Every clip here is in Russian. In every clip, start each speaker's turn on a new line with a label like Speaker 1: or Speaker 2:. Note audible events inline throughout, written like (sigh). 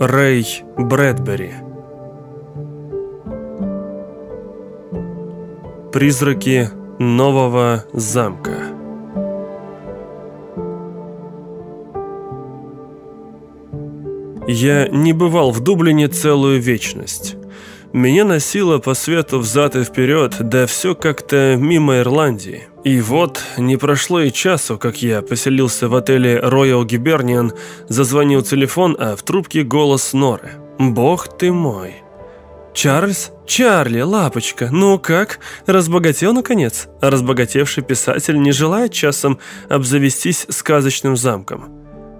Speaker 1: Рэй Брэдбери Призраки нового замка Я не бывал в Дублине целую вечность. Меня носило по свету взад и вперед, да все как-то мимо Ирландии. И вот, не прошло и часу, как я поселился в отеле Royal Гиберниан, зазвонил телефон, а в трубке голос Норы. «Бог ты мой!» «Чарльз? Чарли, лапочка, ну как? Разбогател, наконец?» Разбогатевший писатель не желает часом обзавестись сказочным замком.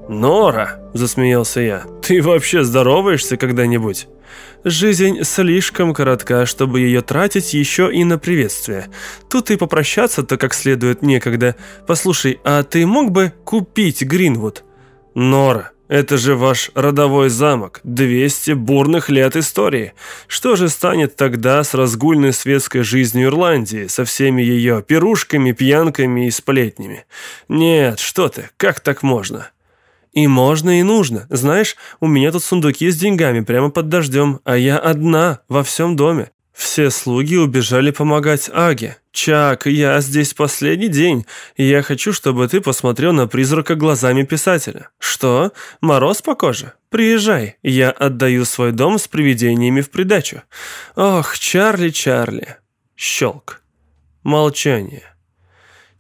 Speaker 2: «Нора!» – засмеялся я. «Ты вообще здороваешься когда-нибудь?»
Speaker 1: Жизнь слишком коротка, чтобы ее тратить еще и на приветствие. Тут и попрощаться-то как следует некогда. Послушай, а ты мог бы купить Гринвуд?
Speaker 2: Нора, это же ваш родовой замок, 200 бурных лет истории. Что же станет тогда с разгульной светской жизнью Ирландии, со всеми ее пирушками, пьянками и сплетнями? Нет, что ты, как так можно?»
Speaker 1: И можно, и нужно. Знаешь, у меня тут сундуки с деньгами прямо под дождем, а я одна во всем доме. Все слуги убежали помогать Аге. Чак, я здесь последний день, и я хочу, чтобы ты посмотрел на призрака глазами писателя. Что? Мороз по коже? Приезжай, я отдаю свой дом с привидениями в придачу. Ох, Чарли, Чарли. Щелк. Молчание.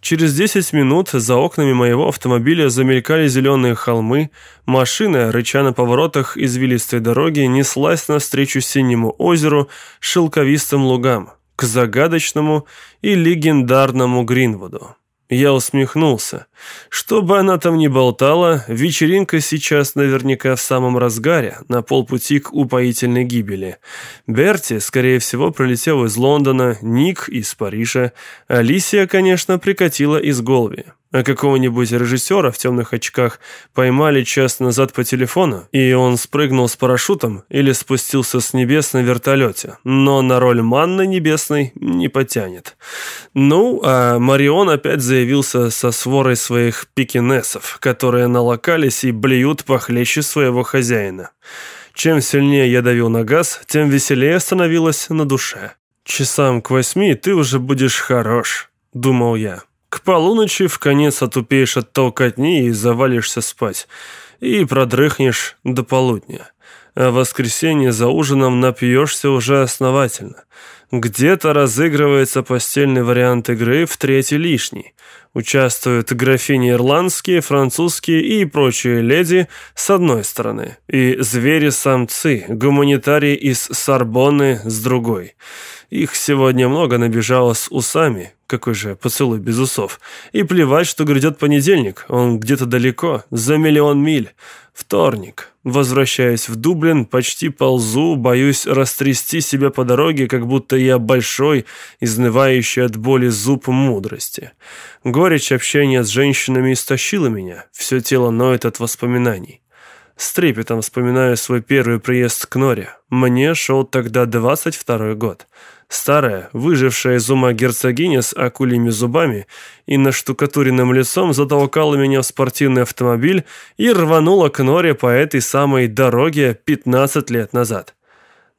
Speaker 1: Через 10 минут за окнами моего автомобиля замелькали зеленые холмы, машина, рыча на поворотах извилистой дороги, неслась навстречу синему озеру, шелковистым лугам, к загадочному и легендарному Гринвуду. Я усмехнулся. Что бы она там ни болтала, вечеринка сейчас наверняка в самом разгаре, на полпути к упоительной гибели. Берти, скорее всего, пролетел из Лондона, Ник из Парижа, Алисия, конечно, прикатила из Голви. А какого-нибудь режиссера в темных очках поймали час назад по телефону, и он спрыгнул с парашютом или спустился с небес на вертолете, но на роль манны небесной не потянет. Ну, а Марион опять заявился со сворой своих пекинесов, которые налокались и блюют похлеще своего хозяина. Чем сильнее я давил на газ, тем веселее становилось на душе. «Часам к восьми ты уже будешь хорош», — думал я. К полуночи в конец отупеешь от толкотни и завалишься спать. И продрыхнешь до полудня. А в воскресенье за ужином напьешься уже основательно. Где-то разыгрывается постельный вариант игры в третий лишний. Участвуют графини ирландские, французские и прочие леди с одной стороны, и звери-самцы, гуманитарии из Сорбонны с другой. Их сегодня много набежало с усами, какой же поцелуй без усов. И плевать, что грядет понедельник, он где-то далеко, за миллион миль. Вторник. Возвращаясь в Дублин, почти ползу, боюсь растрясти себя по дороге, как будто я большой, изнывающий от боли зуб мудрости. Горечь общения с женщинами истощила меня, все тело ноет от воспоминаний. С трепетом вспоминаю свой первый приезд к Норе. Мне шел тогда 22 год. Старая, выжившая из ума герцогиня с акульими зубами и наштукатуренным лицом затолкала меня в спортивный автомобиль и рванула к норе по этой самой дороге 15 лет назад.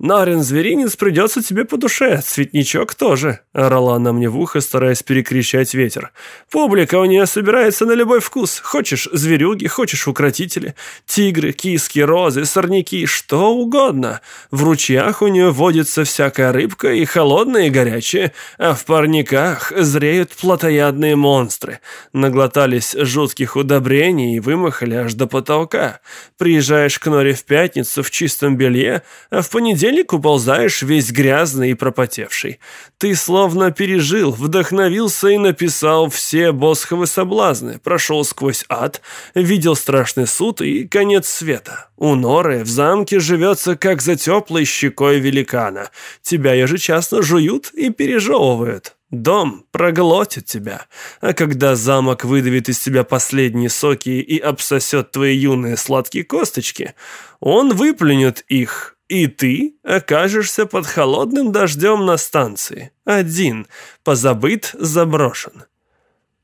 Speaker 1: «Нарин, зверинец, придется тебе по душе, цветничок тоже», — орала она мне в ухо, стараясь перекричать ветер. «Публика у нее собирается на любой вкус. Хочешь зверюги, хочешь укротители, тигры, киски, розы, сорняки, что угодно. В ручьях у нее водится всякая рыбка и холодная, и горячая, а в парниках зреют плотоядные монстры. Наглотались жутких удобрений и вымахали аж до потолка. Приезжаешь к норе в пятницу в чистом белье, а в понедельник понедельник уползаешь весь грязный и пропотевший. Ты словно пережил, вдохновился и написал все босховы соблазны, прошел сквозь ад, видел страшный суд и конец света. У Норы в замке живется, как за теплой щекой великана. Тебя ежечасно жуют и пережевывают. Дом проглотит тебя, а когда замок выдавит из тебя последние соки и обсосет твои юные сладкие косточки, он выплюнет их, и ты окажешься под холодным дождем на станции. Один, позабыт, заброшен.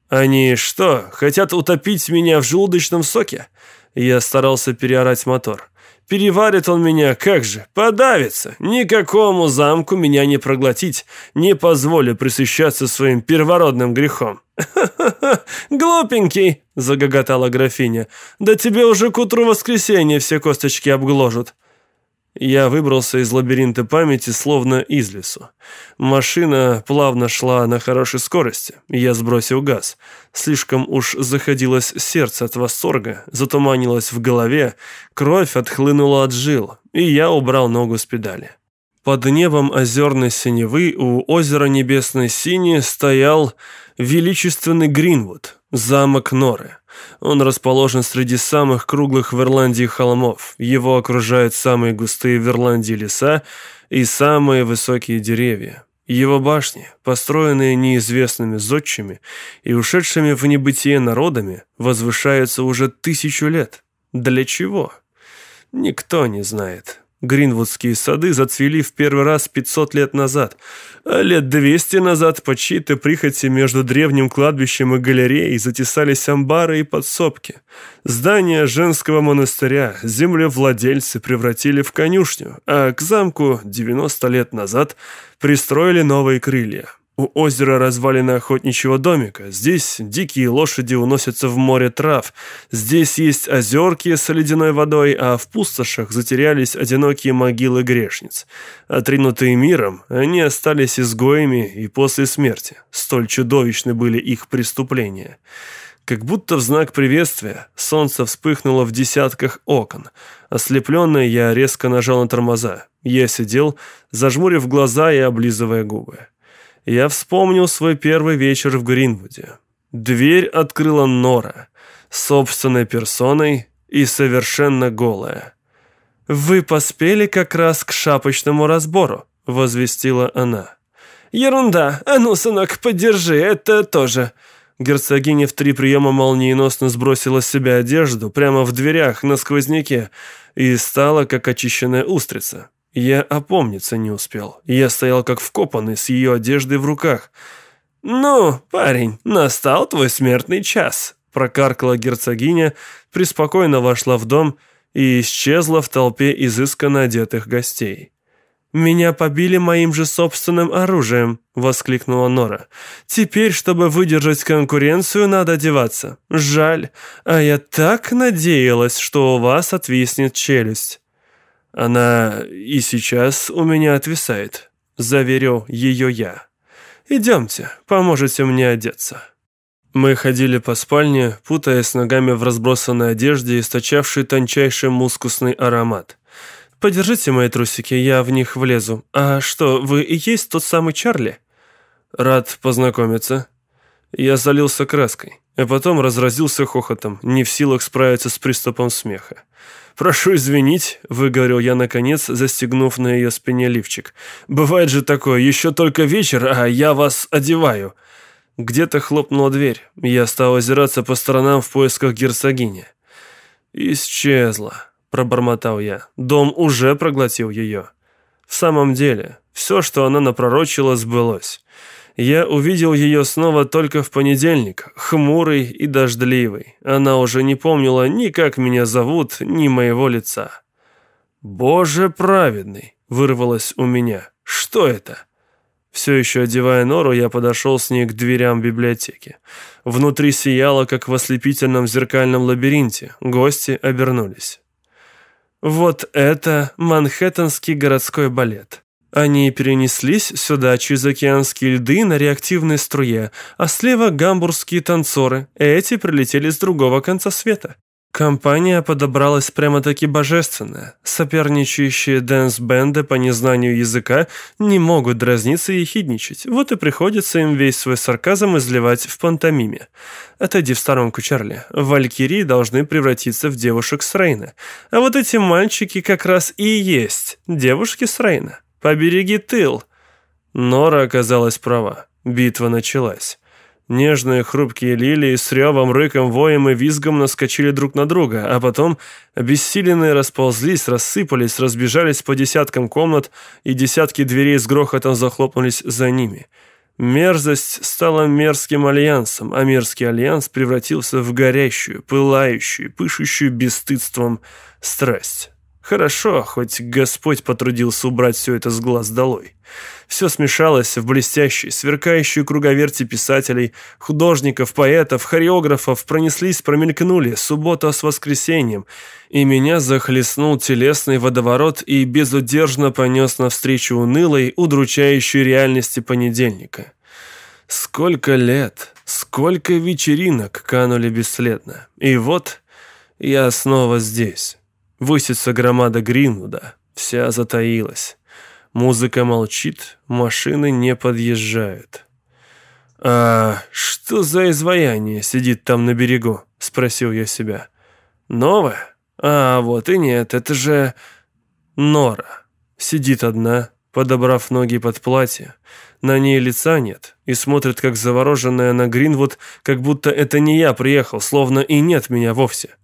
Speaker 1: Они что, хотят утопить меня в желудочном соке? Я старался переорать мотор.
Speaker 2: Переварит он меня, как же, подавится. Никакому замку меня не проглотить. Не позволю присыщаться своим первородным грехом. «Ха-ха-ха, (laughs) глупенький!» – загоготала графиня. «Да тебе уже к утру воскресенья все косточки обгложат». Я выбрался из лабиринта памяти, словно из лесу. Машина плавно шла на хорошей скорости. Я сбросил газ. Слишком уж заходилось сердце от восторга, затуманилось в голове, кровь отхлынула от жил, и я убрал ногу с педали. Под небом озерной синевы у озера небесной сини стоял величественный Гринвуд, замок Норы. Он расположен среди самых круглых в Ирландии холмов. Его окружают самые густые в Ирландии леса и самые высокие деревья. Его башни, построенные неизвестными зодчими и ушедшими в небытие народами, возвышаются уже тысячу лет. Для чего? Никто не знает. Гринвудские сады зацвели в первый раз 500 лет назад, а лет 200 назад по чьей-то прихоти между древним кладбищем и галереей затесались амбары и подсобки. Здание женского монастыря землевладельцы превратили в конюшню, а к замку 90 лет назад пристроили новые крылья. У озера развалины охотничьего домика. Здесь дикие лошади уносятся в море трав. Здесь есть озерки с ледяной водой, а в пустошах затерялись одинокие могилы грешниц. Отринутые миром, они остались изгоями и после смерти. Столь чудовищны были их преступления. Как будто в знак приветствия солнце вспыхнуло в десятках окон. Ослепленный, я резко нажал на тормоза. Я сидел, зажмурив глаза и облизывая губы я вспомнил свой первый вечер в Гринвуде. Дверь открыла Нора, собственной персоной и совершенно голая. «Вы поспели как раз к шапочному разбору», — возвестила она. «Ерунда! А ну, сынок, подержи, это тоже!» Герцогиня в три приема молниеносно сбросила с себя одежду прямо в дверях на сквозняке и стала как очищенная устрица. Я опомниться не успел. Я стоял как вкопанный с ее одеждой в руках. «Ну, парень, настал твой смертный час», – прокаркала герцогиня, преспокойно вошла в дом и исчезла в толпе изысканно одетых гостей. «Меня побили моим же собственным оружием», — воскликнула Нора. «Теперь, чтобы выдержать конкуренцию, надо одеваться. Жаль, а я так надеялась, что у вас отвиснет челюсть». Она и сейчас у меня отвисает, заверил ее я. Идемте, поможете мне одеться. Мы ходили по спальне, путаясь ногами в разбросанной одежде, источавшей тончайший мускусный аромат. «Подержите мои трусики, я в них влезу. А что, вы и есть тот самый Чарли?» «Рад познакомиться». Я залился краской, а потом разразился хохотом, не в силах справиться с приступом смеха. «Прошу извинить», — выговорил я наконец, застегнув на ее спине лифчик. «Бывает же такое, еще только вечер, а я вас одеваю». Где-то хлопнула дверь. Я стал озираться по сторонам в поисках герцогини. «Исчезла», — пробормотал я. «Дом уже проглотил ее». В самом деле, все, что она напророчила, сбылось я увидел ее снова только в понедельник, хмурый и дождливый. Она уже не помнила ни как меня зовут, ни моего лица. «Боже праведный!» — вырвалось у меня. «Что это?» Все еще одевая нору, я подошел с ней к дверям библиотеки. Внутри сияло, как в ослепительном зеркальном лабиринте. Гости обернулись. Вот это Манхэттенский городской балет. Они перенеслись сюда через океанские льды на реактивной струе, а слева гамбургские танцоры. Эти прилетели с другого конца света. Компания подобралась прямо-таки божественная. Соперничающие дэнс-бенды по незнанию языка не могут дразниться и хидничать. Вот и приходится им весь свой сарказм изливать в пантомиме. Отойди в сторонку, Чарли. Валькирии должны превратиться в девушек с Рейна. А вот эти мальчики как раз и есть девушки с Рейна. Побереги тыл!» Нора оказалась права. Битва началась. Нежные хрупкие лилии с ревом, рыком, воем и визгом наскочили друг на друга, а потом обессиленные расползлись, рассыпались, разбежались по десяткам комнат, и десятки дверей с грохотом захлопнулись за ними. Мерзость стала мерзким альянсом, а мерзкий альянс превратился в горящую, пылающую, пышущую бесстыдством страсть.
Speaker 1: Хорошо, хоть Господь потрудился убрать все это с глаз долой. Все смешалось в блестящей, сверкающую круговерти писателей, художников, поэтов, хореографов, пронеслись, промелькнули, суббота с воскресеньем, и меня захлестнул телесный водоворот и безудержно понес навстречу унылой, удручающей реальности понедельника. Сколько лет, сколько вечеринок канули бесследно. И вот я снова здесь. Высится громада Гринвуда, вся затаилась. Музыка молчит, машины не подъезжают. «А что за изваяние сидит там на берегу?» – спросил я себя. «Новое? А, вот и нет, это же...» Нора. Сидит одна, подобрав ноги под платье. На ней лица нет, и смотрит, как завороженная на Гринвуд, как будто это не я приехал, словно и нет меня вовсе.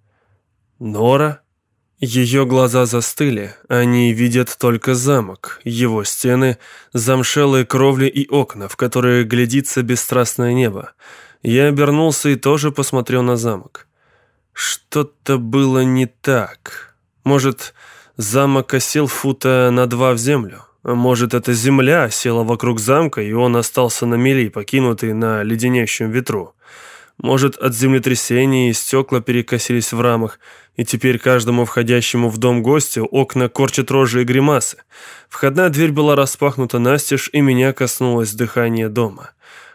Speaker 1: Нора ее глаза застыли, они видят только замок, его стены, замшелые кровли и окна, в которые глядится бесстрастное небо. Я обернулся и тоже посмотрел на замок. Что-то было не так. Может, замок осел фута на два в землю? Может, эта земля села вокруг замка, и он остался на мели, покинутый на леденящем ветру? Может, от землетрясения стекла перекосились в рамах, и теперь каждому входящему в дом гостю окна корчат рожи и гримасы. Входная дверь была распахнута настежь, и меня коснулось дыхание дома.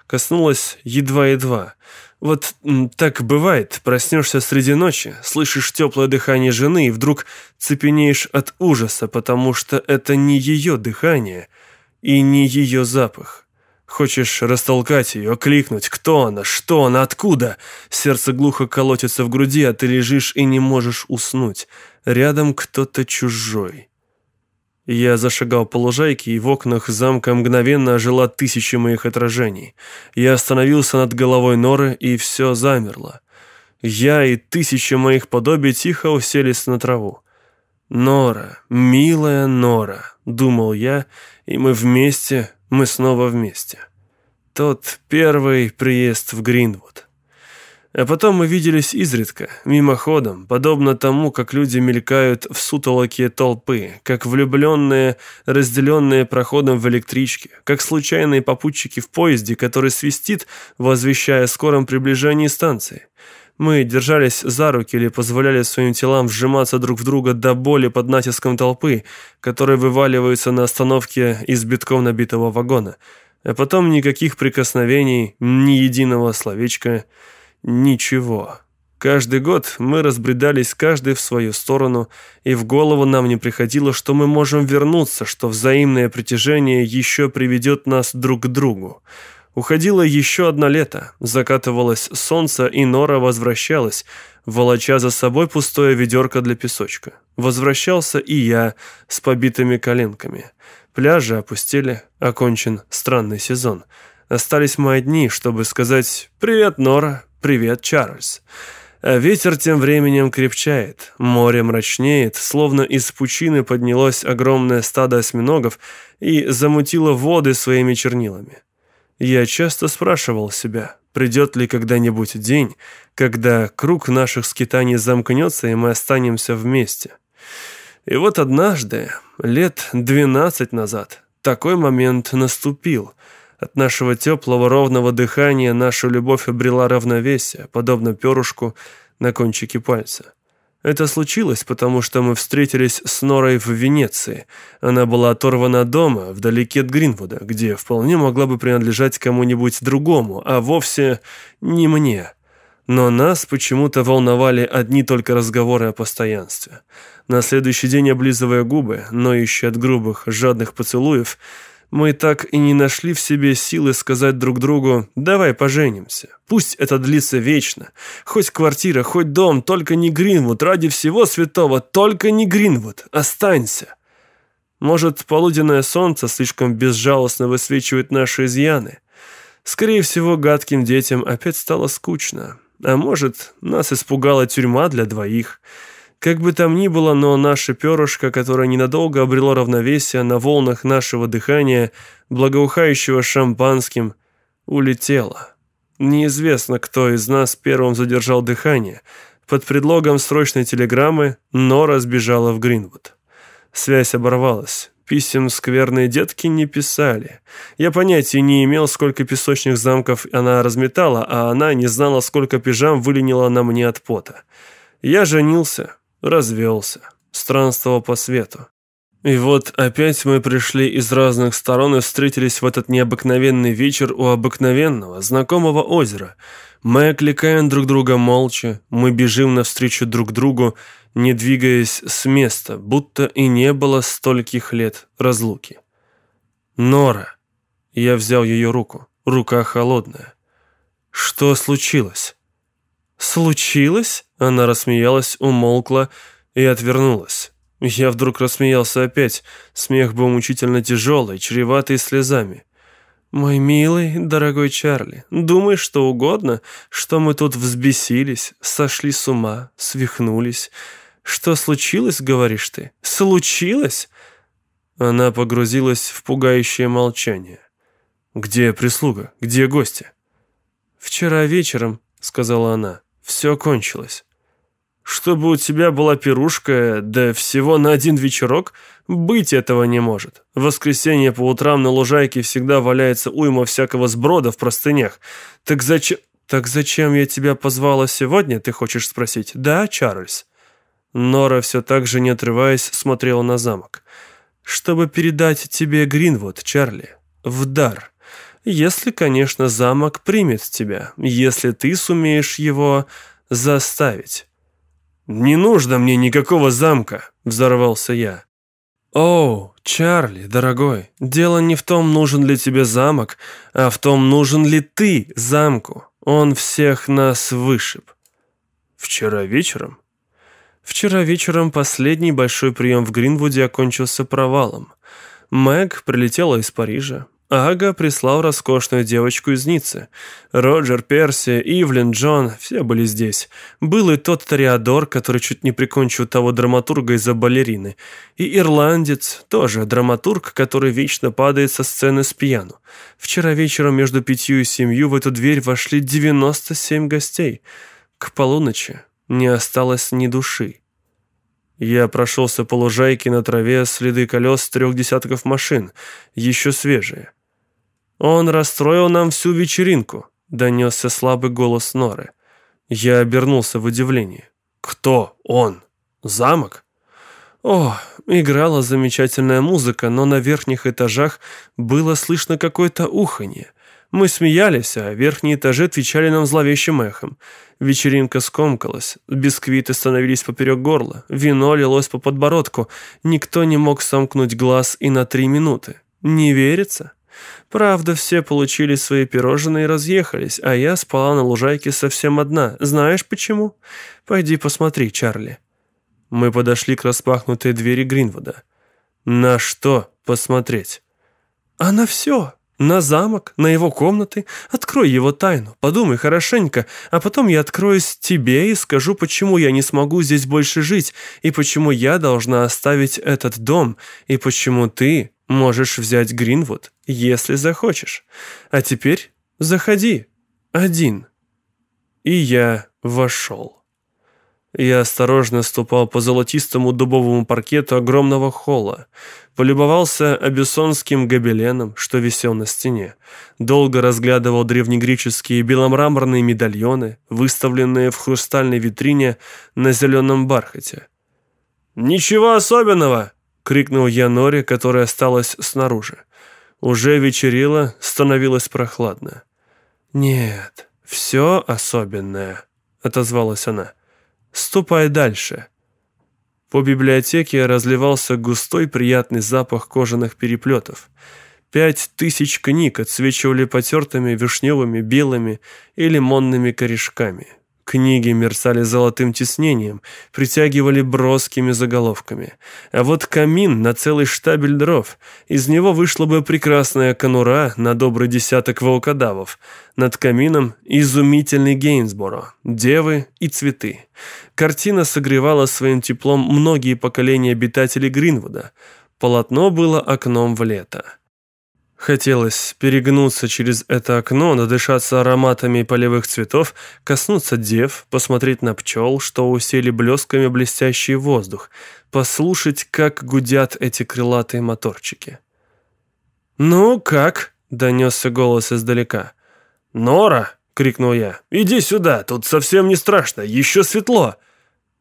Speaker 1: Коснулось едва-едва. Вот так бывает, проснешься среди ночи, слышишь теплое дыхание жены и вдруг цепенеешь от ужаса, потому что это не ее дыхание и не ее запах. Хочешь растолкать ее, кликнуть, кто она, что она, откуда? Сердце глухо колотится в груди, а ты лежишь и не можешь уснуть. Рядом кто-то чужой. Я зашагал по лужайке, и в окнах замка мгновенно ожила тысячи моих отражений. Я остановился над головой норы, и все замерло. Я и тысячи моих подобий тихо уселись на траву. «Нора, милая Нора», — думал я, и мы вместе мы снова вместе. Тот первый приезд в Гринвуд. А потом мы виделись изредка, мимоходом, подобно тому, как люди мелькают в сутолоке толпы, как влюбленные, разделенные проходом в электричке, как случайные попутчики в поезде, который свистит, возвещая о скором приближении станции. Мы держались за руки или позволяли своим телам вжиматься друг в друга до боли под натиском толпы, которая вываливается на остановке из битком набитого вагона. А потом никаких прикосновений, ни единого словечка, ничего. Каждый год мы разбредались каждый в свою сторону, и в голову нам не приходило, что мы можем вернуться, что взаимное притяжение еще приведет нас друг к другу. Уходило еще одно лето, закатывалось солнце, и Нора возвращалась, волоча за собой пустое ведерко для песочка. Возвращался и я с побитыми коленками. Пляжи опустели, окончен странный сезон. Остались мои дни, чтобы сказать «Привет, Нора! Привет, Чарльз!» А ветер тем временем крепчает, море мрачнеет, словно из пучины поднялось огромное стадо осьминогов и замутило воды своими чернилами. Я часто спрашивал себя, придет ли когда-нибудь день, когда круг наших скитаний замкнется, и мы останемся вместе. И вот однажды, лет двенадцать назад, такой момент наступил. От нашего теплого ровного дыхания наша любовь обрела равновесие, подобно перышку на кончике пальца. Это случилось, потому что мы встретились с Норой в Венеции. Она была оторвана от дома, вдалеке от Гринвуда, где вполне могла бы принадлежать кому-нибудь другому, а вовсе не мне. Но нас почему-то волновали одни только разговоры о постоянстве. На следующий день, облизывая губы, но еще от грубых, жадных поцелуев, мы так и не нашли в себе силы сказать друг другу «давай поженимся». Пусть это длится вечно. Хоть квартира, хоть дом, только не Гринвуд, ради всего святого, только не Гринвуд. Останься. Может, полуденное солнце слишком безжалостно высвечивает наши изъяны. Скорее всего, гадким детям опять стало скучно. А может, нас испугала тюрьма для двоих – как бы там ни было, но наше перышко, которое ненадолго обрело равновесие на волнах нашего дыхания, благоухающего шампанским, улетело. Неизвестно, кто из нас первым задержал дыхание. Под предлогом срочной телеграммы Нора сбежала в Гринвуд. Связь оборвалась. Писем скверные детки не писали. Я понятия не имел, сколько песочных замков она разметала, а она не знала, сколько пижам выленила на мне от пота. Я женился, развелся, странствовал по свету. И вот опять мы пришли из разных сторон и встретились в этот необыкновенный вечер у обыкновенного, знакомого озера. Мы окликаем друг друга молча, мы бежим навстречу друг другу, не двигаясь с места, будто и не было стольких лет разлуки. «Нора!» Я взял ее руку, рука холодная. «Что случилось?» «Случилось?» Она рассмеялась, умолкла и отвернулась. Я вдруг рассмеялся опять. Смех был мучительно тяжелый, чреватый слезами. «Мой милый, дорогой Чарли, думай что угодно, что мы тут взбесились, сошли с ума, свихнулись. «Что случилось, говоришь ты? Случилось?» Она погрузилась в пугающее молчание. «Где прислуга? Где гости?» «Вчера вечером», — сказала она, — «все кончилось». «Чтобы у тебя была пирушка, да всего на один вечерок, быть этого не может. В воскресенье по утрам на лужайке всегда валяется уйма всякого сброда в простынях. Так зачем...» «Так зачем я тебя позвала сегодня, ты хочешь спросить?» «Да, Чарльз?» Нора все так же, не отрываясь, смотрела на замок. «Чтобы передать тебе Гринвуд, Чарли, в дар. Если, конечно, замок примет тебя, если ты сумеешь его заставить». «Не нужно мне никакого замка», — взорвался я. «Оу, Чарли, дорогой, дело не в том, нужен ли тебе замок, а в том, нужен ли ты замку. Он всех нас вышиб». «Вчера вечером?» Вчера вечером последний большой прием в Гринвуде окончился провалом. Мэг прилетела из Парижа. Ага прислал роскошную девочку из Ниццы. Роджер, Перси, Ивлин, Джон – все были здесь. Был и тот Тореадор, который чуть не прикончил того драматурга из-за балерины. И ирландец, тоже драматург, который вечно падает со сцены с пьяну. Вчера вечером между пятью и семью в эту дверь вошли 97 гостей. К полуночи не осталось ни души. Я прошелся по лужайке на траве, следы колес трех десятков машин, еще свежие. «Он расстроил нам всю вечеринку», — донесся слабый голос Норы. Я обернулся в удивлении. «Кто он? Замок?» О, играла замечательная музыка, но на верхних этажах было слышно какое-то уханье. Мы смеялись, а верхние этажи отвечали нам зловещим эхом. Вечеринка скомкалась, бисквиты становились поперек горла, вино лилось по подбородку, никто не мог сомкнуть глаз и на три минуты. Не верится? Правда, все получили свои пирожные и разъехались, а я спала на лужайке совсем одна. Знаешь почему? Пойди посмотри, Чарли. Мы подошли к распахнутой двери Гринвуда. На что посмотреть? А на все. На замок, на его комнаты. Открой его тайну, подумай хорошенько, а потом я откроюсь тебе и скажу, почему я не смогу здесь больше жить, и почему я должна оставить этот дом, и почему ты можешь взять Гринвуд, если захочешь. А теперь заходи, один». И я вошел. Я осторожно ступал по золотистому дубовому паркету огромного холла, полюбовался абиссонским гобеленом, что висел на стене, долго разглядывал древнегреческие беломраморные медальоны, выставленные в хрустальной витрине на зеленом бархате. «Ничего особенного!» — крикнул я Норе, которая осталась снаружи. Уже вечерело, становилось прохладно. «Нет, все особенное», — отозвалась она. Ступай дальше». По библиотеке разливался густой приятный запах кожаных переплетов. Пять тысяч книг отсвечивали потертыми вишневыми, белыми и лимонными корешками. Книги мерцали золотым тиснением, притягивали броскими заголовками. А вот камин на целый штабель дров. Из него вышла бы прекрасная конура на добрый десяток волкодавов. Над камином изумительный Гейнсборо, девы и цветы. Картина согревала своим теплом многие поколения обитателей Гринвуда. Полотно было окном в лето. Хотелось перегнуться через это окно, надышаться ароматами полевых цветов, коснуться дев, посмотреть на пчел, что усели блесками блестящий воздух, послушать, как гудят эти крылатые моторчики. «Ну, как?» — донесся голос издалека.
Speaker 2: «Нора!» — крикнул я. «Иди сюда, тут совсем не страшно, еще светло!»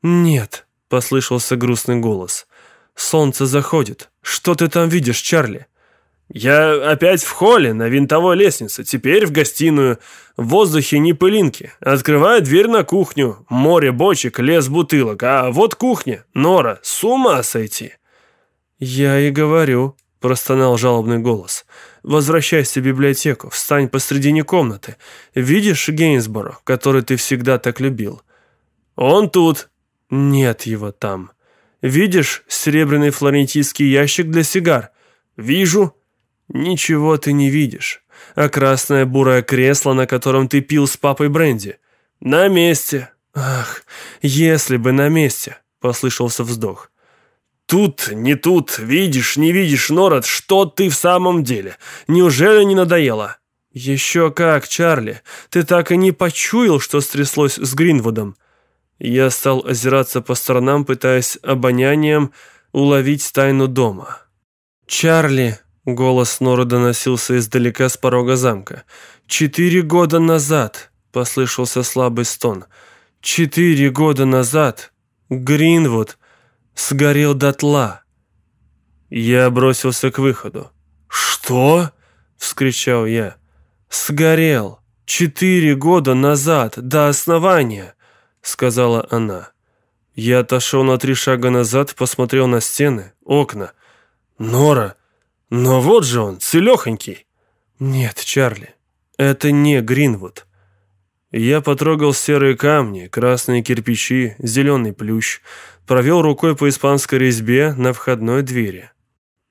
Speaker 1: «Нет!» — послышался грустный голос. «Солнце заходит. Что ты там видишь, Чарли?»
Speaker 2: «Я опять в холле, на винтовой лестнице, теперь в гостиную. В воздухе не пылинки. Открываю дверь на кухню. Море бочек, лес бутылок. А вот кухня. Нора, с ума сойти!»
Speaker 1: «Я и говорю», – простонал жалобный голос. «Возвращайся в библиотеку, встань посредине комнаты. Видишь Гейнсборо, который ты всегда так любил?»
Speaker 2: «Он тут».
Speaker 1: «Нет его там. Видишь серебряный флорентийский ящик для сигар?»
Speaker 2: «Вижу».
Speaker 1: «Ничего ты не видишь. А красное бурое кресло, на котором ты пил с папой бренди?»
Speaker 2: «На месте».
Speaker 1: «Ах, если бы на месте», — послышался вздох.
Speaker 2: «Тут, не тут, видишь, не видишь, Норад, что ты в самом деле? Неужели не надоело?»
Speaker 1: «Еще как, Чарли, ты так и не почуял, что стряслось с Гринвудом». Я стал озираться по сторонам, пытаясь обонянием уловить тайну дома. «Чарли!» — голос Нора доносился издалека с порога замка. «Четыре года назад!» — послышался слабый стон. «Четыре года назад Гринвуд сгорел дотла!» Я бросился к выходу.
Speaker 2: «Что?» — вскричал я.
Speaker 1: «Сгорел! Четыре года назад, до основания!» — сказала она. Я отошел на три шага назад, посмотрел на стены, окна —
Speaker 2: Нора, но вот же он, целехонький.
Speaker 1: Нет, Чарли, это не Гринвуд. Я потрогал серые камни, красные кирпичи, зеленый плющ, провел рукой по испанской резьбе на входной двери.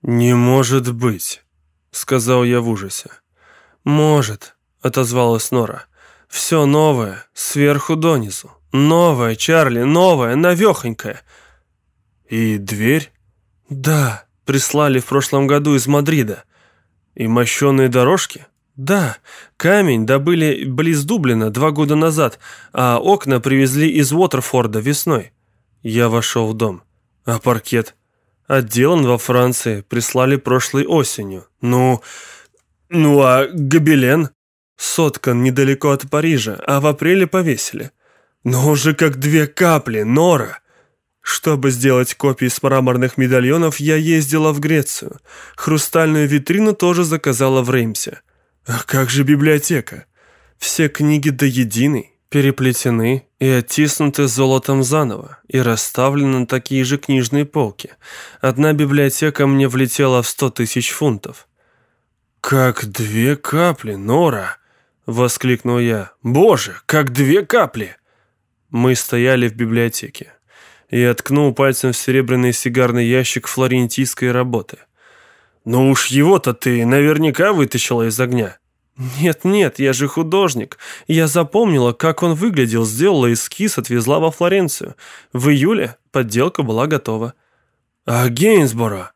Speaker 1: «Не может быть», — сказал я в ужасе. «Может», — отозвалась Нора. «Все новое, сверху донизу. Новое, Чарли, новое, навехонькое».
Speaker 2: «И дверь?»
Speaker 1: «Да, прислали в прошлом году из Мадрида.
Speaker 2: И мощеные дорожки?
Speaker 1: Да, камень добыли близ Дублина два года назад, а окна привезли из Уотерфорда весной. Я вошел в дом. А паркет? Отделан во Франции, прислали прошлой осенью. Ну,
Speaker 2: ну а гобелен?
Speaker 1: Соткан недалеко от Парижа, а в апреле повесили.
Speaker 2: Но уже как две капли, Нора.
Speaker 1: Чтобы сделать копии с мраморных медальонов, я ездила в Грецию. Хрустальную витрину тоже заказала в Реймсе.
Speaker 2: А как же библиотека?
Speaker 1: Все книги до единой переплетены и оттиснуты золотом заново и расставлены на такие же книжные полки. Одна библиотека мне влетела в сто тысяч фунтов.
Speaker 2: «Как две капли, Нора!» — воскликнул я. «Боже, как две капли!»
Speaker 1: Мы стояли в библиотеке и откнул пальцем в серебряный сигарный ящик флорентийской работы.
Speaker 2: «Ну уж его-то ты наверняка вытащила из огня».
Speaker 1: «Нет-нет, я же художник. Я запомнила, как он выглядел, сделала эскиз, отвезла во Флоренцию. В июле подделка была готова».
Speaker 2: «А Гейнсборо?»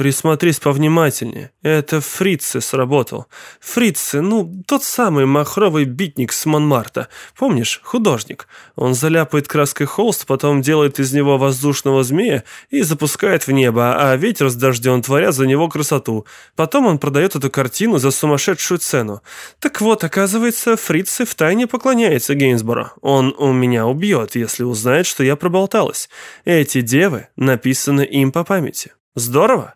Speaker 1: Присмотрись повнимательнее. Это Фритце сработал. Фритце, ну, тот самый махровый битник с Монмарта. Помнишь, художник? Он заляпает краской холст, потом делает из него воздушного змея и запускает в небо, а ветер с дождем творят за него красоту. Потом он продает эту картину за сумасшедшую цену. Так вот, оказывается, Фритце втайне поклоняется Гейнсборо. Он у меня убьет, если узнает, что я проболталась. Эти девы написаны им по памяти. Здорово?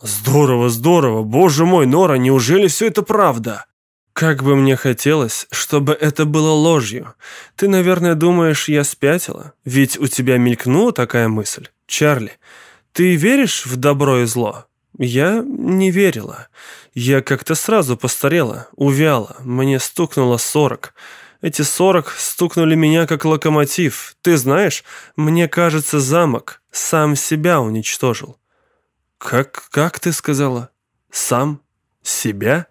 Speaker 2: «Здорово, здорово! Боже мой, Нора, неужели все это правда?»
Speaker 1: «Как бы мне хотелось, чтобы это было ложью. Ты, наверное, думаешь, я спятила? Ведь у тебя мелькнула такая мысль. Чарли, ты веришь в добро и зло?» Я не верила. Я как-то сразу постарела, увяла. Мне стукнуло сорок. Эти сорок стукнули меня как локомотив. Ты знаешь, мне кажется, замок сам себя уничтожил.
Speaker 2: «Как, как ты сказала? Сам? Себя?»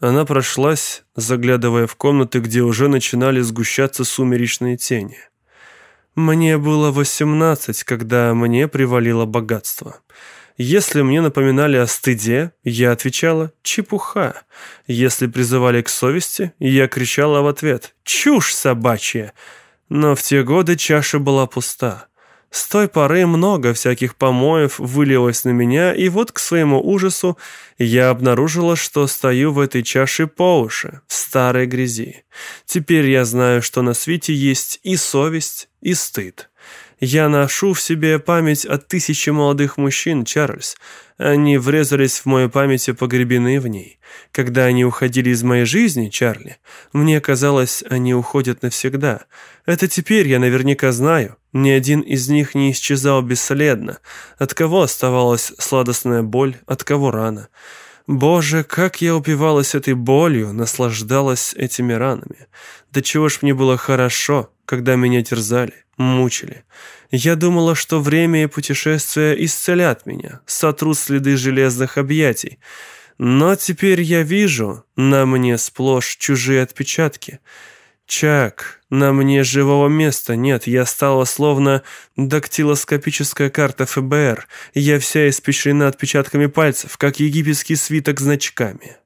Speaker 1: Она прошлась, заглядывая в комнаты, где уже начинали сгущаться сумеречные тени. Мне было восемнадцать, когда мне привалило богатство. Если мне напоминали о стыде, я отвечала «чепуха». Если призывали к совести, я кричала в ответ «чушь собачья». Но в те годы чаша была пуста. С той поры много всяких помоев вылилось на меня, и вот к своему ужасу я обнаружила, что стою в этой чаше по уши, в старой грязи. Теперь я знаю, что на свете есть и совесть, и стыд. Я ношу в себе память от тысячи молодых мужчин, Чарльз. Они врезались в мою память и погребены в ней. Когда они уходили из моей жизни, Чарли, мне казалось, они уходят навсегда. Это теперь я наверняка знаю. Ни один из них не исчезал бесследно. От кого оставалась сладостная боль, от кого рана. Боже, как я упивалась этой болью, наслаждалась этими ранами. Да чего ж мне было хорошо, когда меня терзали, мучили. Я думала, что время и путешествия исцелят меня, сотрут следы железных объятий. Но теперь я вижу, на мне сплошь чужие отпечатки — Чак, на мне живого места нет, я стала словно дактилоскопическая карта ФБР. Я вся испещрена отпечатками пальцев, как египетский свиток значками.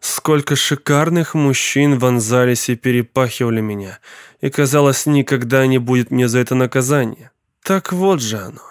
Speaker 1: Сколько шикарных мужчин вонзались и перепахивали меня, и казалось, никогда не будет мне за это наказания. Так вот же оно.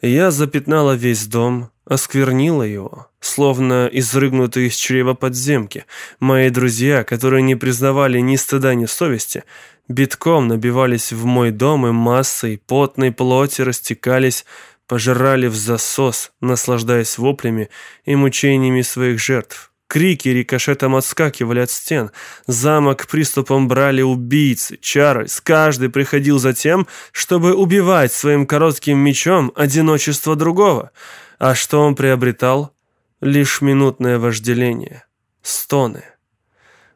Speaker 1: Я запятнала весь дом, осквернила его, словно изрыгнутый из чрева подземки. Мои друзья, которые не признавали ни стыда, ни совести, битком набивались в мой дом и массой потной плоти растекались, пожирали в засос, наслаждаясь воплями и мучениями своих жертв. Крики рикошетом отскакивали от стен. Замок приступом брали убийцы. Чарльз каждый приходил за тем, чтобы убивать своим коротким мечом одиночество другого. А что он приобретал? Лишь минутное вожделение. Стоны.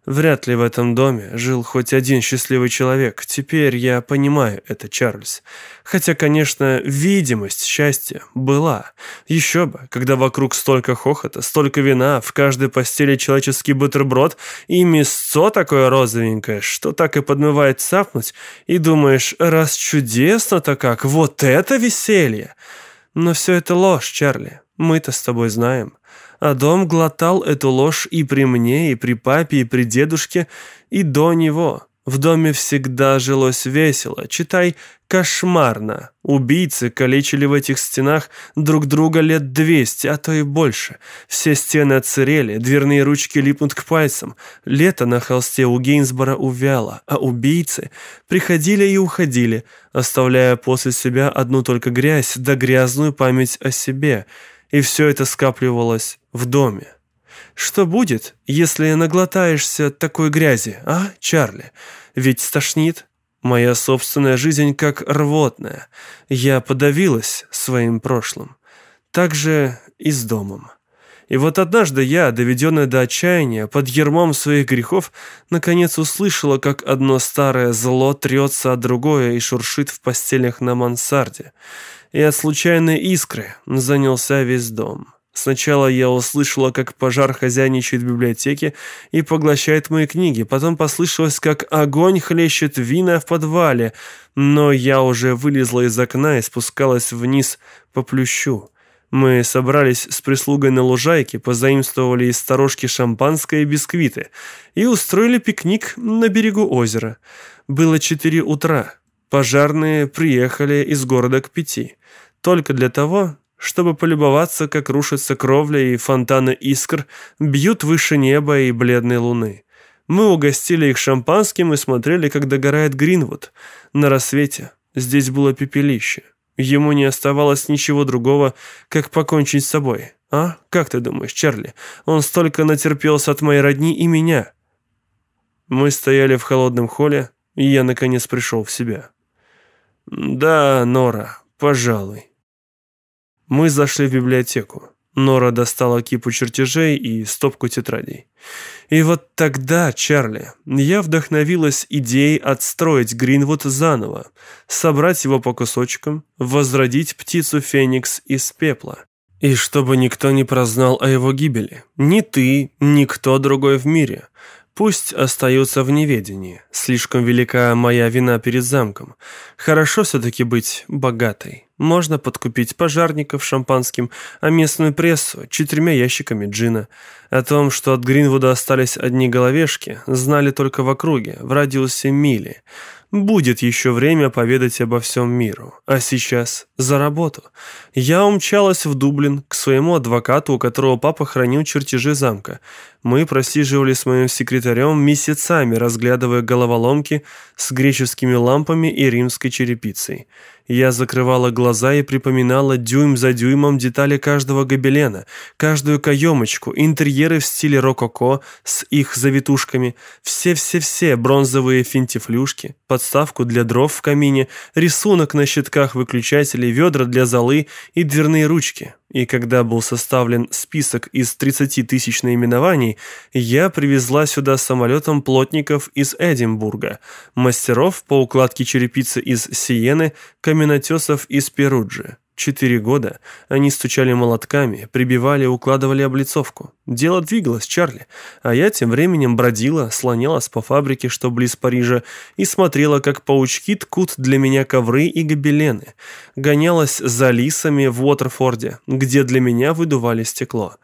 Speaker 1: Вряд ли в этом доме жил хоть один счастливый человек. Теперь я понимаю это, Чарльз. Хотя, конечно, видимость счастья была. Еще бы, когда вокруг столько хохота, столько вина, в каждой постели человеческий бутерброд и мясцо такое розовенькое, что так и подмывает цапнуть, и думаешь, раз чудесно-то как, вот это веселье! Но все это ложь, Чарли, мы-то с тобой знаем. А дом глотал эту ложь и при мне, и при папе, и при дедушке, и до него. В доме всегда жилось весело, читай, кошмарно. Убийцы калечили в этих стенах друг друга лет двести, а то и больше. Все стены отсырели, дверные ручки липнут к пальцам. Лето на холсте у Гейнсбора увяло, а убийцы приходили и уходили, оставляя после себя одну только грязь да грязную память о себе – и все это скапливалось в доме. Что будет, если наглотаешься такой грязи, а, Чарли? Ведь стошнит. Моя собственная жизнь как рвотная. Я подавилась своим прошлым. Так же и с домом. И вот однажды я, доведенная до отчаяния, под ермом своих грехов, наконец услышала, как одно старое зло трется от другое и шуршит в постелях на мансарде и от случайной искры занялся весь дом. Сначала я услышала, как пожар хозяйничает в библиотеке и поглощает мои книги. Потом послышалось, как огонь хлещет вина в подвале. Но я уже вылезла из окна и спускалась вниз по плющу. Мы собрались с прислугой на лужайке, позаимствовали из сторожки шампанское и бисквиты и устроили пикник на берегу озера. Было четыре утра. Пожарные приехали из города к пяти только для того, чтобы полюбоваться, как рушится кровля и фонтаны искр бьют выше неба и бледной луны. Мы угостили их шампанским и смотрели, как догорает Гринвуд. На рассвете здесь было пепелище. Ему не оставалось ничего другого, как покончить с собой. А? Как ты думаешь, Чарли? Он столько натерпелся от моей родни и меня. Мы стояли в холодном холле, и я, наконец, пришел в себя. «Да, Нора, пожалуй». Мы зашли в библиотеку. Нора достала кипу чертежей и стопку тетрадей. И вот тогда, Чарли, я вдохновилась идеей отстроить Гринвуд заново, собрать его по кусочкам, возродить птицу Феникс из пепла. И чтобы никто не прознал о его гибели. Ни ты, ни кто другой в мире. Пусть остаются в неведении. Слишком велика моя вина перед замком. Хорошо все-таки быть богатой. Можно подкупить пожарников шампанским, а местную прессу четырьмя ящиками джина. О том, что от Гринвуда остались одни головешки, знали только в округе, в радиусе мили. Будет еще время поведать обо всем миру. А сейчас за работу. Я умчалась в Дублин к своему адвокату, у которого папа хранил чертежи замка. Мы просиживали с моим секретарем месяцами, разглядывая головоломки с греческими лампами и римской черепицей. Я закрывала глаза и припоминала дюйм за дюймом детали каждого гобелена, каждую каемочку, интерьеры в стиле рококо с их завитушками, все-все-все бронзовые финтифлюшки, подставку для дров в камине, рисунок на щитках выключателей, ведра для золы и дверные ручки. И когда был составлен список из 30 тысяч наименований, я привезла сюда самолетом плотников из Эдинбурга, мастеров по укладке черепицы из Сиены, каменотесов из Перуджи. Четыре года они стучали молотками, прибивали, укладывали облицовку. Дело двигалось, Чарли, а я тем временем бродила, слонялась по фабрике, что близ Парижа, и смотрела, как паучки ткут для меня ковры и гобелены. Гонялась за лисами в Уотерфорде, где для меня выдували стекло.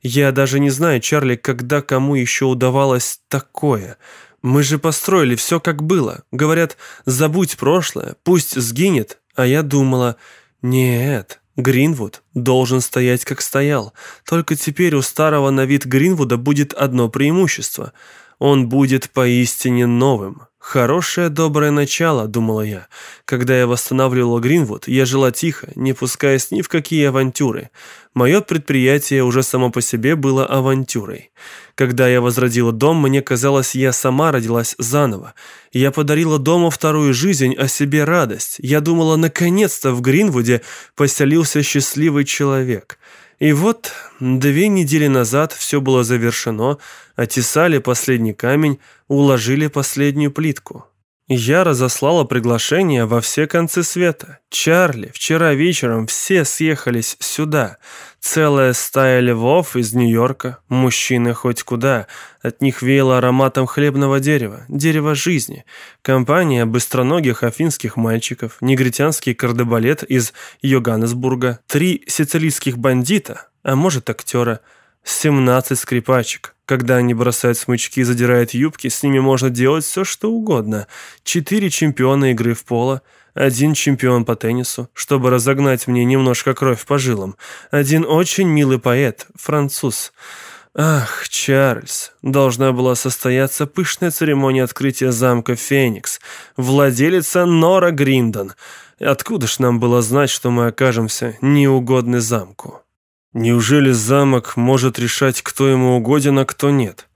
Speaker 1: Я даже не знаю, Чарли, когда кому еще удавалось такое. Мы же построили все как было. Говорят, забудь прошлое, пусть сгинет. А я думала... Нет, Гринвуд должен стоять как стоял. Только теперь у старого на вид Гринвуда будет одно преимущество. Он будет поистине новым. Хорошее доброе начало, думала я. Когда я восстанавливала Гринвуд, я жила тихо, не пускаясь ни в какие авантюры. Мое предприятие уже само по себе было авантюрой. Когда я возродила дом, мне казалось, я сама родилась заново. Я подарила дому вторую жизнь, а себе радость. Я думала, наконец-то в Гринвуде поселился счастливый человек. И вот две недели назад все было завершено, отесали последний камень, уложили последнюю плитку. Я разослала приглашение во все концы света. Чарли, вчера вечером все съехались сюда. Целая стая львов из Нью-Йорка, мужчины хоть куда. От них веяло ароматом хлебного дерева, дерева жизни. Компания быстроногих афинских мальчиков, негритянский кардебалет из Йоганнесбурга, три сицилийских бандита, а может актера – 17 скрипачек. Когда они бросают смычки и задирают юбки, с ними можно делать все, что угодно. Четыре чемпиона игры в поло, один чемпион по теннису, чтобы разогнать мне немножко кровь по жилам, один очень милый поэт, француз. Ах, Чарльз, должна была состояться пышная церемония открытия замка Феникс, владелица Нора Гриндон. Откуда ж нам было знать, что мы окажемся неугодны замку? Неужели замок может решать, кто ему угоден, а кто нет?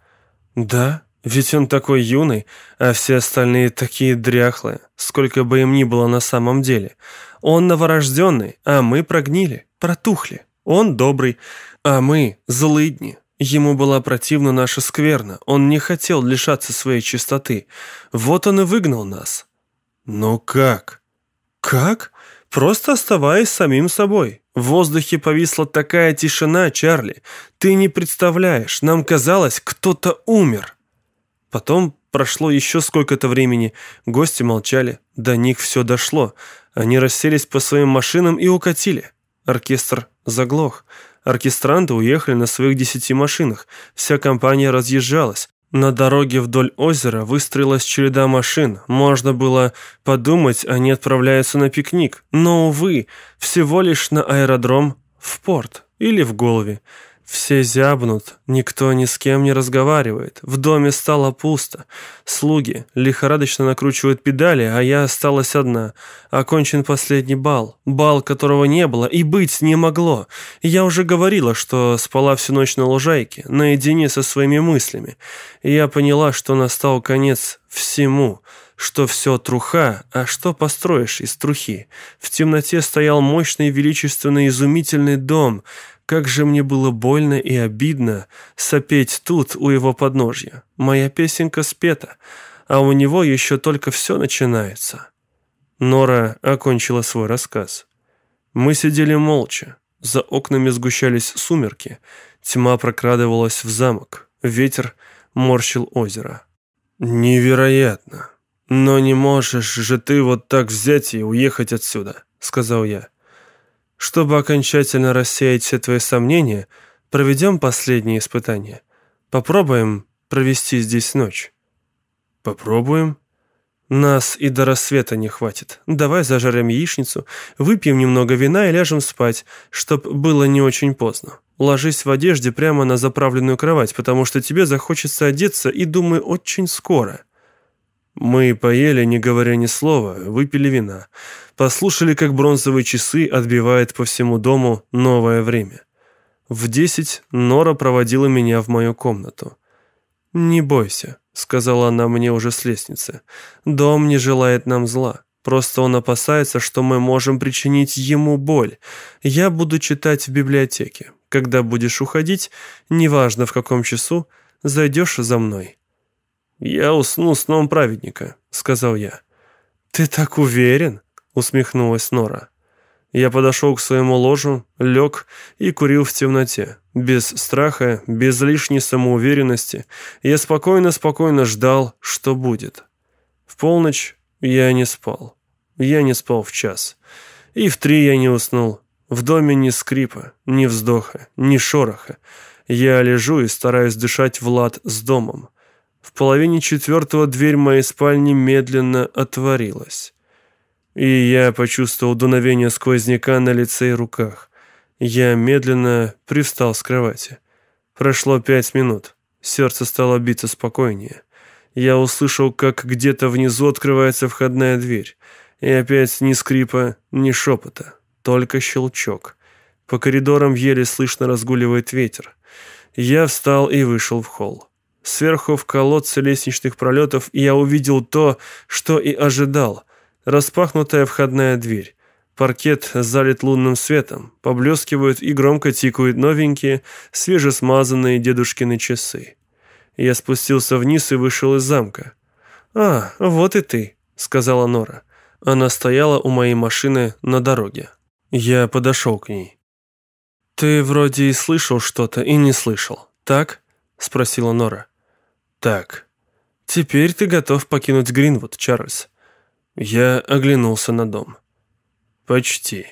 Speaker 1: Да, ведь он такой юный, а все остальные такие дряхлые, сколько бы им ни было на самом деле. Он новорожденный, а мы прогнили, протухли. Он добрый, а мы злыдни. Ему была противна наша скверна, он не хотел лишаться своей чистоты. Вот он и выгнал нас. Но как? Как? Просто оставаясь самим собой. В воздухе повисла такая тишина, Чарли. Ты не представляешь, нам казалось, кто-то умер. Потом прошло еще сколько-то времени. Гости молчали. До них все дошло. Они расселись по своим машинам и укатили. Оркестр заглох. Оркестранты уехали на своих десяти машинах. Вся компания разъезжалась. На дороге вдоль озера выстроилась череда машин. Можно было подумать, они отправляются на пикник. Но, увы, всего лишь на аэродром, в порт или в голове. Все зябнут, никто ни с кем не разговаривает. В доме стало пусто. Слуги лихорадочно накручивают педали, а я осталась одна. Окончен последний бал. Бал, которого не было и быть не могло. Я уже говорила, что спала всю ночь на лужайке, наедине со своими мыслями. Я поняла, что настал конец всему что все труха, а что построишь из трухи. В темноте стоял мощный, величественный, изумительный дом, как же мне было больно и обидно сопеть тут, у его подножья. Моя песенка спета, а у него еще только все начинается. Нора окончила свой рассказ. Мы сидели молча. За окнами сгущались сумерки. Тьма прокрадывалась в замок. Ветер морщил озеро. «Невероятно! Но не можешь же ты вот так взять и уехать отсюда», — сказал я. Чтобы окончательно рассеять все твои сомнения, проведем последнее испытание. Попробуем провести здесь ночь».
Speaker 2: «Попробуем?»
Speaker 1: «Нас и до рассвета не хватит. Давай зажарим яичницу, выпьем немного вина и ляжем спать, чтоб было не очень поздно. Ложись в одежде прямо на заправленную кровать, потому что тебе захочется одеться, и, думаю, очень скоро».
Speaker 2: Мы поели, не говоря ни слова, выпили вина. Послушали, как бронзовые часы отбивают по всему дому новое время. В десять Нора проводила меня в мою комнату.
Speaker 1: «Не бойся», — сказала она мне уже с лестницы. «Дом не желает нам зла. Просто он опасается, что мы можем причинить ему боль. Я буду читать в библиотеке. Когда будешь уходить, неважно в каком часу, зайдешь за мной».
Speaker 2: «Я усну сном праведника», — сказал я.
Speaker 1: «Ты так уверен?» — усмехнулась Нора.
Speaker 2: Я подошел к своему ложу, лег и курил в темноте. Без страха, без лишней самоуверенности. Я спокойно-спокойно ждал, что будет. В полночь я не спал. Я не спал в час. И в три я не уснул. В доме ни скрипа, ни вздоха, ни шороха. Я лежу и стараюсь дышать в лад с домом. В половине четвертого дверь моей спальни медленно отворилась. И я почувствовал дуновение сквозняка на лице и руках. Я медленно привстал с кровати. Прошло пять минут. Сердце стало биться спокойнее. Я услышал, как где-то внизу открывается входная дверь. И опять ни скрипа, ни шепота, только щелчок. По коридорам еле слышно разгуливает ветер. Я встал и вышел в холл. Сверху в колодце лестничных пролетов я увидел то, что и ожидал. Распахнутая входная дверь. Паркет залит лунным светом, поблескивают и громко тикают новенькие, свежесмазанные дедушкины часы. Я спустился вниз и вышел из замка. «А, вот и ты», — сказала Нора. Она стояла у моей машины на дороге. Я подошел к ней. «Ты вроде и слышал что-то, и не слышал, так?» — спросила Нора. «Так,
Speaker 1: теперь ты готов покинуть Гринвуд, Чарльз».
Speaker 2: Я оглянулся на дом. «Почти».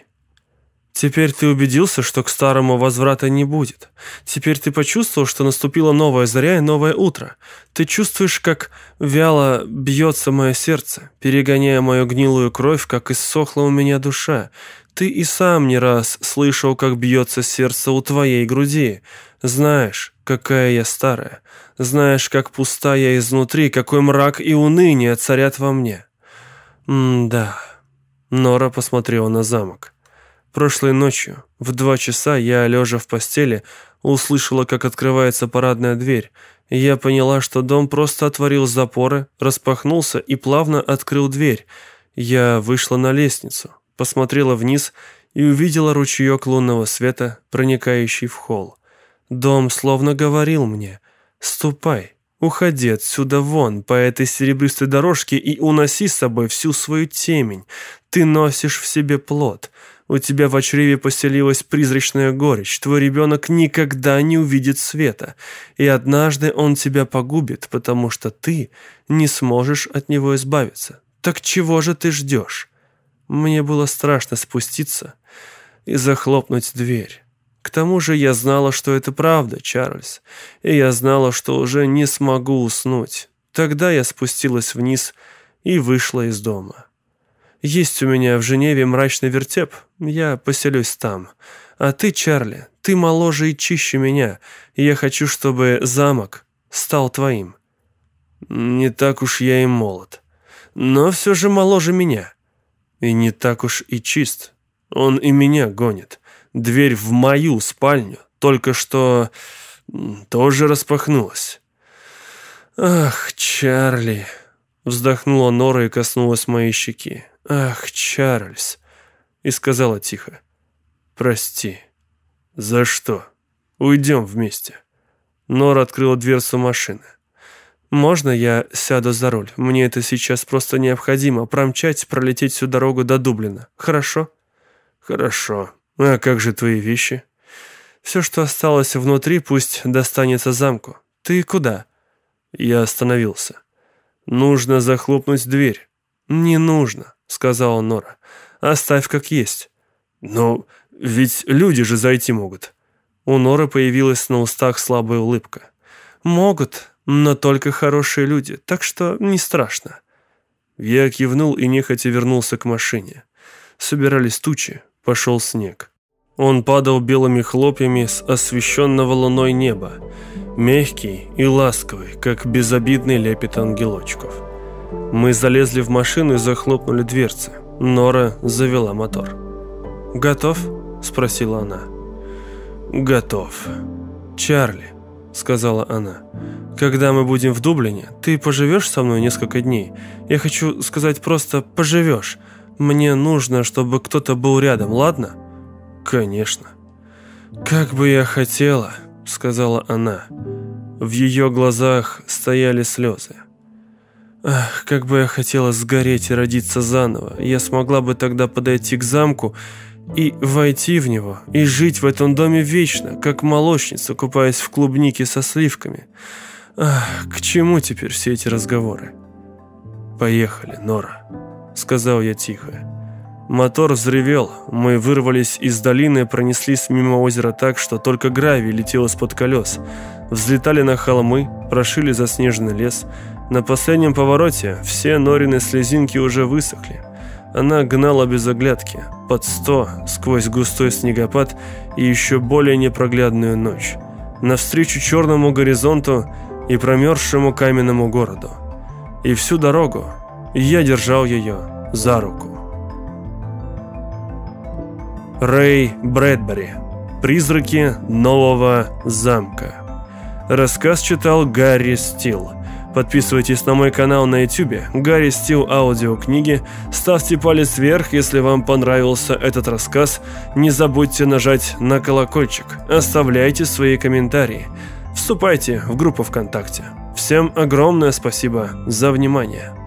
Speaker 1: Теперь ты убедился, что к старому возврата не будет. Теперь ты почувствовал, что наступила новая заря и новое утро. Ты чувствуешь, как вяло бьется мое сердце, перегоняя мою гнилую кровь, как иссохла у меня душа. Ты и сам не раз слышал, как бьется сердце у твоей груди. Знаешь, какая я старая. Знаешь, как пуста я изнутри, какой мрак и уныние царят во мне. М-да. Нора посмотрела на замок. Прошлой ночью, в два часа, я, лежа в постели, услышала, как открывается парадная дверь, я поняла, что дом просто отворил запоры, распахнулся и плавно открыл дверь. Я вышла на лестницу, посмотрела вниз и увидела ручеек лунного света, проникающий в холл. Дом словно говорил мне «Ступай, уходи отсюда вон по этой серебристой дорожке и уноси с собой всю свою темень. Ты носишь в себе плод». У тебя в чреве поселилась призрачная горечь. Твой ребенок никогда не увидит света. И однажды он тебя погубит, потому что ты не сможешь от него избавиться. Так чего же ты ждешь? Мне было страшно спуститься и захлопнуть дверь. К тому же я знала, что это правда, Чарльз, и я знала, что уже не смогу уснуть. Тогда я спустилась вниз и вышла из дома. Есть у меня в Женеве мрачный вертеп, я поселюсь там. А ты, Чарли, ты моложе и чище меня, и я хочу, чтобы замок стал твоим.
Speaker 2: Не так уж я и молод, но все же моложе меня. И не так уж и чист. Он и меня гонит. Дверь в мою спальню только что тоже распахнулась.
Speaker 1: «Ах, Чарли!» — вздохнула Нора и коснулась моей щеки. «Ах, Чарльз!» И сказала тихо. «Прости».
Speaker 2: «За что? Уйдем вместе».
Speaker 1: Нора открыла дверцу машины. «Можно я сяду за руль? Мне это сейчас просто необходимо. Промчать, пролететь всю дорогу до Дублина. Хорошо?»
Speaker 2: «Хорошо. А как же твои вещи?»
Speaker 1: «Все, что осталось внутри, пусть достанется замку. Ты куда?»
Speaker 2: Я остановился. «Нужно захлопнуть дверь».
Speaker 1: «Не нужно сказала Нора. «Оставь как есть».
Speaker 2: «Ну,
Speaker 1: Ведь люди же зайти могут». У Норы появилась на устах слабая улыбка. «Могут, но только хорошие люди, так что не страшно». Я кивнул и нехотя вернулся к машине. Собирались тучи, пошел снег. Он падал белыми хлопьями с освещенного луной неба, мягкий и ласковый, как безобидный лепет ангелочков. Мы залезли в машину и захлопнули дверцы. Нора завела мотор. «Готов?» – спросила она. «Готов. Чарли», – сказала она. «Когда мы будем в Дублине, ты поживешь со мной несколько дней? Я хочу сказать просто «поживешь». Мне нужно, чтобы кто-то был рядом, ладно?» «Конечно». «Как бы я хотела», — сказала она. В ее глазах стояли слезы. «Ах, как бы я хотела сгореть и родиться заново. Я смогла бы тогда подойти к замку и войти в него, и жить в этом доме вечно, как молочница, купаясь в клубнике со сливками. Ах, к чему теперь все эти разговоры?» «Поехали, Нора», — сказал я тихо. Мотор взревел, мы вырвались из долины, пронеслись мимо озера так, что только гравий летел из-под колес. Взлетали на холмы, прошили заснеженный лес. На последнем повороте все Норины слезинки уже высохли. Она гнала без оглядки, под сто, сквозь густой снегопад и еще более непроглядную ночь. Навстречу черному горизонту и промерзшему каменному городу. И всю дорогу я держал ее за руку. Рэй Брэдбери. Призраки нового замка. Рассказ читал Гарри Стил. Подписывайтесь на мой канал на YouTube Гарри Стил аудиокниги. Ставьте палец вверх, если вам понравился этот рассказ. Не забудьте нажать на колокольчик. Оставляйте свои комментарии. Вступайте в группу ВКонтакте. Всем огромное спасибо за внимание.